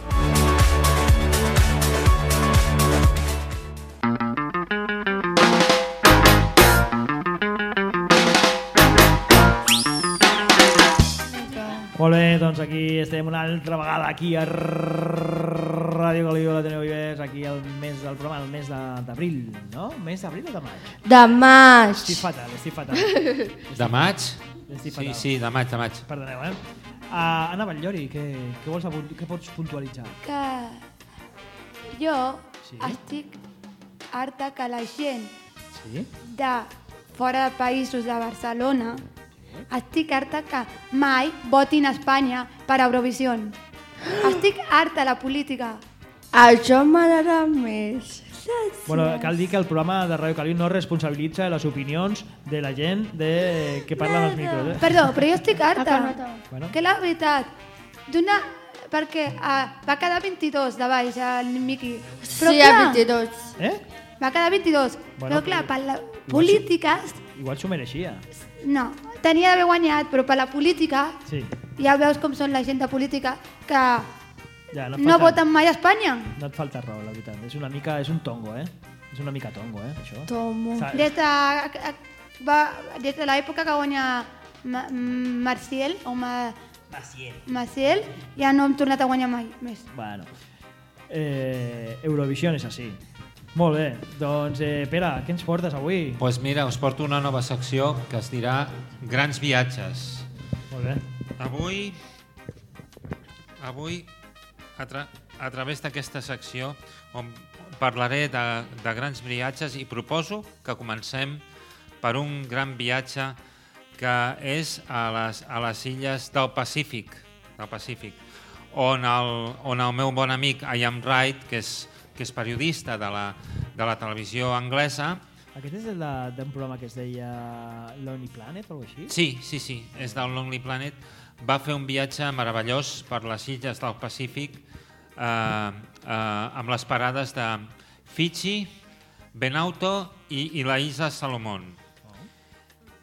Molt bé, doncs aquí estem una altra vegada aquí a aquí al mes del programa, el mes de- d'abril, no? Mes d'abril o de maig? De maig. Estic fatal, estic fatal. De maig? Estic Sí, fatal. sí, de maig, de maig. Perdoneu, eh? Uh, Anna Batllori, què, què, vols, què pots puntualitzar? que jo Sí? estic harta que la gent Sí? de fora de països de Barcelona estic harta que mai votin a Espanya per Eurovisió. Estic harta de la política. Això m'agrada més. Bueno, cal dir que el programa de Ràdio Caliu no responsabilitza les opinions de la gent de... que parla amb els micros. Eh? Perdó, però jo estic harta. Bueno. Que la veritat, d'una... Perquè uh, va quedar 22 de baix el Miqui. Però Sí, clar, a 22. Eh? Va quedar 22. Bueno, però clar, per la política... Igual s'ho mereixia. No, tenia d'haver guanyat, però per la política, Sí. ja veus com són la gent de política, que Ja, no, et no falta, voten mai a Espanya. No et falta raó, la veritat. És una mica... És un tongo, eh? És una mica tongo, eh, això. Tomo. Des de, va, des de l'època que guanya Ma, Marciel, o Ma, Maciel. Maciel, ja no hem tornat a guanyar mai més. Bueno. Eh, Eurovisió és així. Molt bé. Doncs, eh, Pere, què ens portes avui? Doncs pues mira, us porto una nova secció que es dirà Grans viatges. Molt bé. Avui, avui a, tra a través d'aquesta secció on parlaré de, de grans viatges i proposo que comencem per un gran viatge que és a les, a les illes del Pacífic, del Pacífic on, el, on el meu bon amic Ian Wright, que és, que és periodista de la, de la televisió anglesa, Aquest és el d'un programa que es deia Lonely Planet o alguna així? Sí, sí, sí, és del Lonely Planet. Va fer un viatge meravellós per les illes del Pacífic eh, eh, amb les parades de Fiji, Benauto i, i la isla Salomón.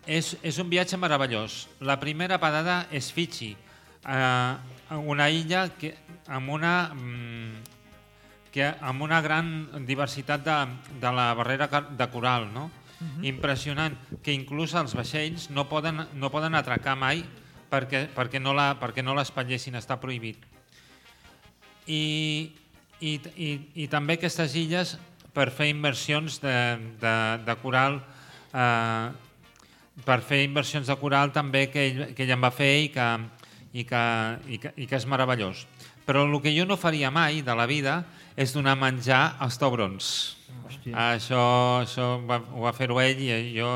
És, és un viatge meravellós. La primera parada és Fiji, eh, una illa que, amb una... mm, que amb una gran diversitat de, de la barrera de coral, no? Mhm. Impressionant, que inclús els vaixells no poden, no poden atracar mai perquè, perquè no la- perquè no l'espatllessin, està prohibit. I, i, i, I també aquestes illes, per fer inversions de, de, de coral, eh, per fer inversions de coral també que ell, que ell en va fer i que, i, que, i, que, i que és meravellós. Però el que jo no faria mai de la vida és donar menjar als taurons. Hòstia. Això, això va, ho va fer-ho ell i jo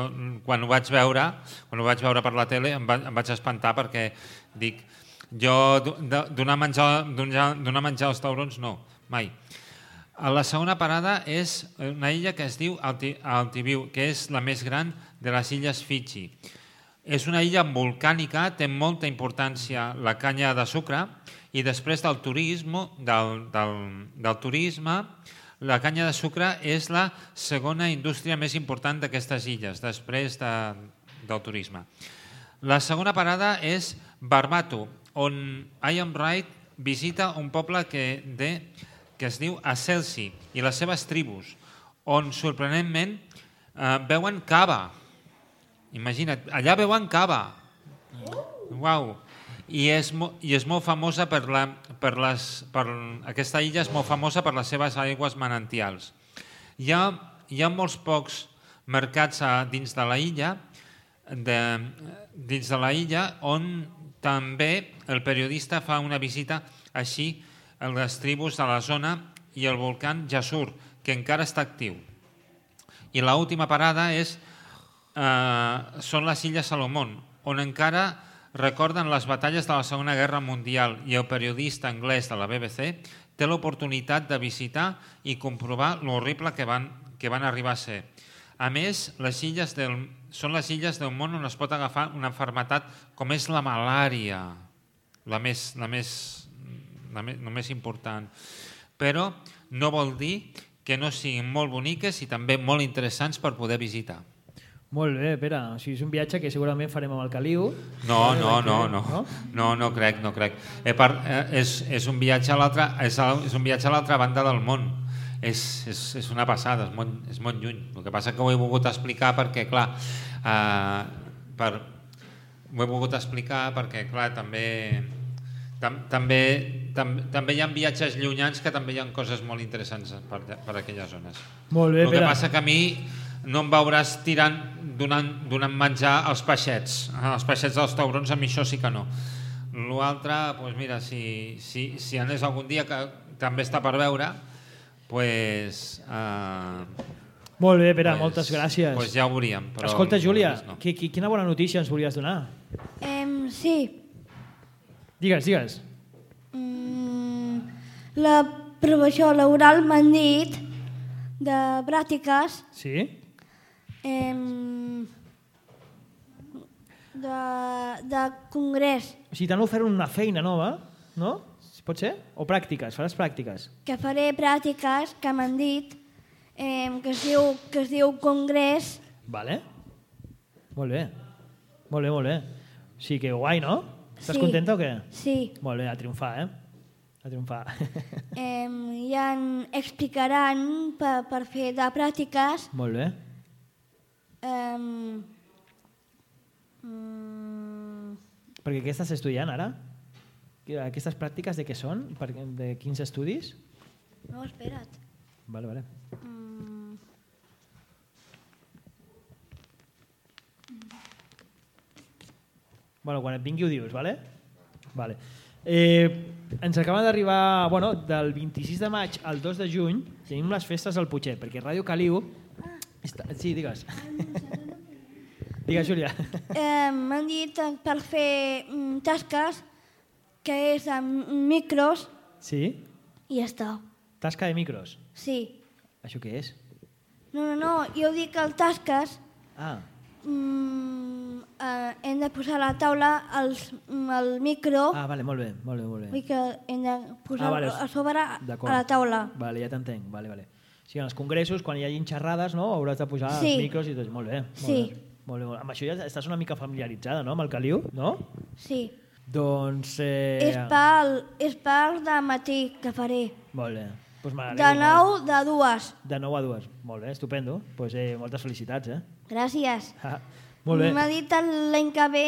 quan ho vaig veure, quan ho vaig veure per la tele em, va, em vaig espantar perquè dic, jo donar menjar, donar, menjar als taurons no, mai. A La segona parada és una illa que es diu Alti, Altiviu, que és la més gran de les illes Fiji. És una illa volcànica, té molta importància la canya de sucre i després del turisme, del, del, del turisme, la canya de sucre és la segona indústria més important d'aquestes illes, després de, del turisme. La segona parada és Barbato, on Ian Wright visita un poble que, de, que es diu Acelsi i les seves tribus, on sorprenentment eh, veuen cava, Imagina't, allà beuen cava. Uau. I és, I és molt famosa per, la, per les... Per, aquesta illa és molt famosa per les seves aigües manantials. Hi ha, hi ha molts pocs mercats a, dins de la illa de, dins de la illa on també el periodista fa una visita així a les tribus de la zona i el volcà Jasur, que encara està actiu. I l'última parada és, eh, són les Illes Salomón, on encara recorden les batalles de la Segona Guerra Mundial i el periodista anglès de la BBC té l'oportunitat de visitar i comprovar l'horrible que van, que van arribar a ser. A més, les illes del, són les illes del món on es pot agafar una malaltia com és la malària, la més, la més, la més, la més important. Però no vol dir que no siguin molt boniques i també molt interessants per poder visitar. Molt bé, Pere. O sigui, és un viatge que segurament farem amb el Caliu. No, no, no, no, no, no crec, no crec. Eh, per, eh, és, és un viatge a l'altra és, és un viatge a l'altra banda del món. És, és, és una passada, és molt, és molt lluny. El que passa que ho he volgut explicar perquè, clar, eh, per, ho he volgut explicar perquè, clar, també, tam, també, tam, també hi ha viatges llunyans que també hi ha coses molt interessants per, per aquelles zones. Molt bé, El que Pere. passa que a mi no em veuràs tirant, donant, donant menjar als peixets, als peixets dels taurons, a mi això sí que no. L'altre, doncs mira, si, si, si anés algun dia que també està per veure, pues, eh, Molt bé, Pere, Pues- moltes gràcies. pues ja ho veuríem. Però Escolta, Júlia, no. qui, qui, quina bona notícia ens volies donar? Em, sí, Digues, digues. mm, la promoció laboral m'han dit de pràctiques Sí? em, de, de congrés O sigui, t'han ofert una feina nova, no? Pot ser? O pràctiques, faràs pràctiques. que faré pràctiques que m'han dit em, que, es diu, que es diu congrés Vale. Molt bé. Molt bé, molt bé. Sí, que guai, no? Estàs Sí. contenta o què? Sí. Molt bé, a triomfar, eh? A triomfar. em, i en explicaran per, per fer de pràctiques molt bé. em, mm, Perquè què estàs estudiant ara? Que- Aquestes pràctiques de què són? Per, de quins estudis? no, espera't. Vale, vale. Mm, Bueno, quan et vingui ho dius, vale? Vale. Eh, ens acaba d'arribar, bueno, del 26 de maig al 2 de juny tenim les festes al Puigset, perquè Ràdio Caliu... Està... Sí, digues. digues, Júlia. Eh, M'han dit per fer mm, tasques que és amb micros Sí? i ja està. Tasca de micros. Sí. Això què és? No, no, no, jo dic el tasques Ah, mm, eh, hem de posar a la taula els, mm, el micro ah vale, molt bé, molt bé, molt bé. vull que hem de posar Ah, vale. a sobre a la taula. Vale, ja t'entenc. Vale, vale. O sigui, en els congressos, quan hi hagin xerrades, no? hauràs de posar Sí. els micros i tot. Molt bé. Molt Sí. Bé. Molt bé, molt bé. Amb això ja estàs una mica familiaritzada, no?, amb el caliu, no? Sí. Doncs... Eh... És, pel, és per de matí que faré. Molt bé. Pues De m'alegro 9 de 2. molt. De 9 a 2. Molt bé, estupendo. Pues, eh, moltes felicitats, eh? Gràcies. Ah, molt bé. M'ha dit l'any que ve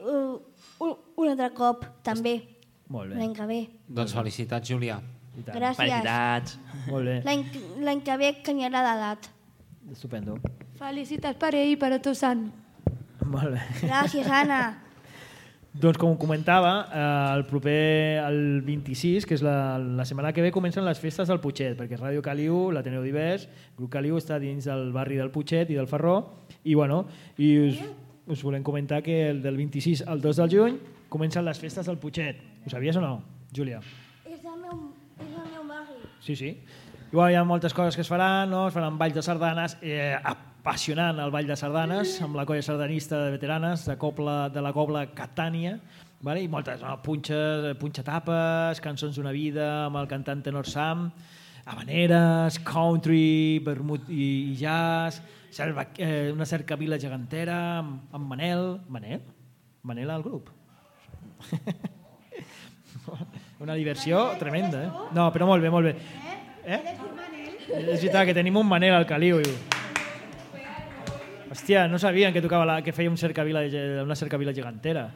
uh, un, un altre cop, també. Molt bé. L'any que ve. Doncs felicitats, Julià. Gràcies. Felicitats. Molt bé. L'any l'any que ve canviarà d'edat. Estupendo. Felicitats per ell i per a tu, Sant. Molt bé. Gràcies, Anna. Doncs com comentava, eh, el proper, el 26, que és la, la setmana que ve, comencen les festes del Puigset, perquè Ràdio Caliu, l'Ateneu Divers, Grup Caliu està dins del barri del Puigset i del Ferró, i bueno, i us, us volem comentar que el del 26 al 2 del juny comencen les festes del Puigset. Ho sabies o no, Júlia? És el meu, és el meu barri. Sí, sí. Igual hi ha moltes coses que es faran, no? es faran balls de sardanes, eh, apassionant el ball de sardanes, amb la colla sardanista de veteranes de, cobla, de la cobla Catània, vale? i moltes, no? punxes, punxetapes, cançons d'una vida amb el cantant tenor Sam, habaneres, country, vermut i, i jazz, selva, eh, una cercavila gegantera amb, amb Manel. Manel? Manel al grup? Una diversió tremenda, eh? No, però molt bé, molt bé. Eh? És veritat que tenim un Manel al Caliu. I... Hòstia, no sabien que tocava la, que feia un cercavila, una cercavila gegantera.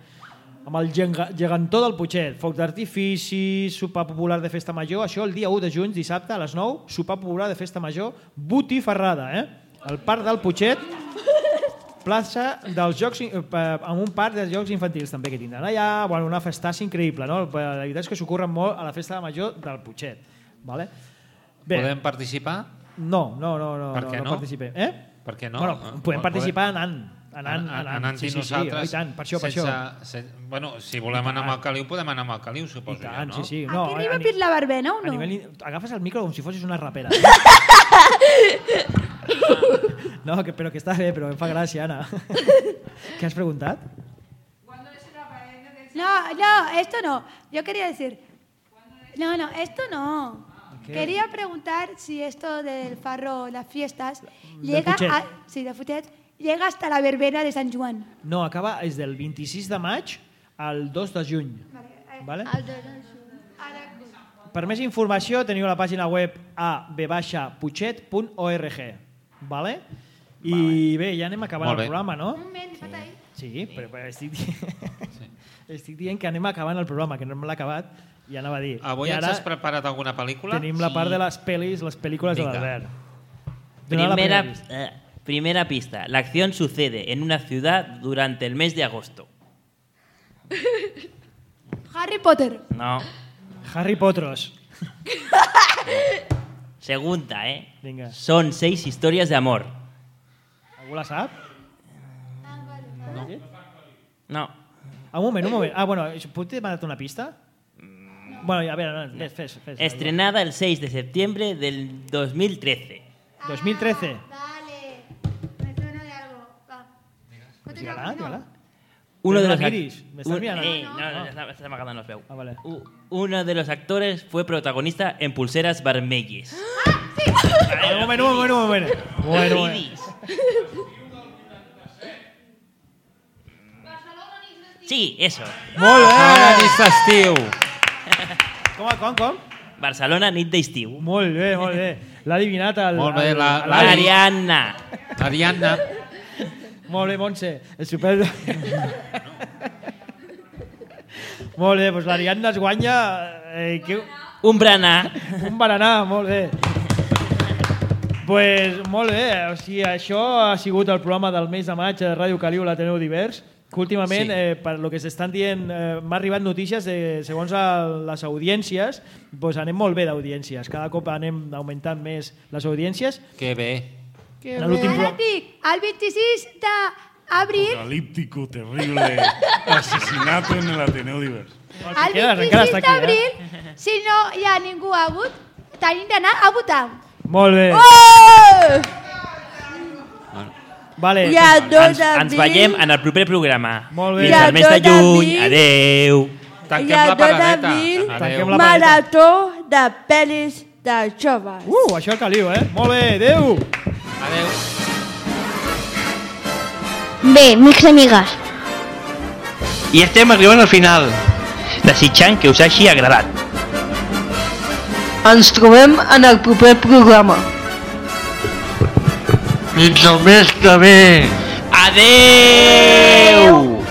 Amb el gegantó del Puigset, foc d'artifici, sopar popular de festa major, això el dia 1 de juny, dissabte, a les 9, sopar popular de festa major, botifarrada, eh? El parc del Puigset, plaça dels jocs, eh, amb un parc de jocs infantils també que tindran allà, bueno, una festassa increïble, no? La veritat és que s'ho curren molt a la festa major del Puigset, vale? Podem participar? No, no, no, no, no, no no? participem. Eh? Per què no? Bueno, podem Podem- participar anant, anant, anant. anant sí, sí, nosaltres, sí, i tant, per això, per sense, això. Sen, bueno, si volem anar amb el caliu, podem anar amb el caliu, suposo I tant, jo, no? sí, sí. No, Aquí a, arriba a, per la barbena o a no? nivell, agafes el micro com si fossis una rapera. no, que, però que està bé, però em fa gràcia, Anna. Què has preguntat? No, no, esto no. Yo quería decir... No, no, esto no. ¿Qué? Quería preguntar si esto del farro, las fiestas, Del llega a, sí, de Futet, llega hasta la verbena de Sant Joan. No, acaba és del 26 de maig al 2 de juny. Vale? Per més informació teniu la pàgina web a bpuchet.org. Vale? I bé, ja anem acabant el programa, no? Un moment, ahí. Sí, però, però estic, dient, estic dient que anem acabant el programa, que no hem acabat, i anava a dir. Avui I ens ara has preparat alguna pel·lícula? tenim la part de les pel·lis, les pel·lícules de Vinga. l'Albert. Dona la Primera, pista. eh, primera pista. La acción sucede en una ciudad durante el mes de agosto. Harry Potter. No. Harry Potros. Segunda, ¿eh? Vinga. Son seis historias de amor. Algú la sap? No. No. Ah, un moment, un moment. Ah, bueno, puc demanar-te una pista? Bueno, a veure, no, fes, fes. fes Estrenada el 6 de septiembre del 2013. 2013. Vale. Me suena de algo. Va. Dígala, dígala. Uno Pero de no los la ac- miris, me estás un- mirando. eh, No, no, no. no, está- está m'agradant els veu. Ah, vale. U- Uno de los actores fue protagonista en Pulseras Vermelles. Ah, un moment, un moment, un moment. Bueno, bueno. Ridis. Sí, eso. Molt Barcelona bé! nit d'estiu. Com, com, com? Barcelona, nit d'estiu. Molt bé, molt bé. L'ha adivinat el... Molt bé, la- el- la- Ariadna. Ariadna. Molt bé, Montse. El super... molt bé, doncs l'Ariadna es guanya... Eh, que... Un berenar. Un berenar, molt bé. pues, molt bé, o sigui, això ha sigut el programa del mes de maig de Ràdio Caliu, l'Ateneu Divers, que últimament, Sí. eh, per lo que s'estan dient, eh, m'ha arribat notícies de, segons el, les audiències, pues anem molt bé d'audiències, cada cop anem augmentant més les audiències. Que bé. Que En l'últim Ara dic, el 26 d'abril, Apocalíptico, terrible. Asesinato en el Ateneo Diverso. el quedes, encara 26 està aquí, eh? d'abril, si no hi ha ningú hagut, tenim d'anar a votar. Molt bé. Oh! Vale. Ha dos Ens, ens veiem en el proper programa. Molt bé. Fins al mes de juny. d'abril. Adeu. Hi Tanquem ha la dos paradeta. d'abril, Tanquem Adéu. la- marató de pel·lis de joves. Uh, això caliu, eh? Molt bé, adeu. Adéu. Bé, amics i amigues, I estem arribant al final, desitjant que us hagi agradat. Ens trobem en el proper programa. Fins el mes que ve. Adeu.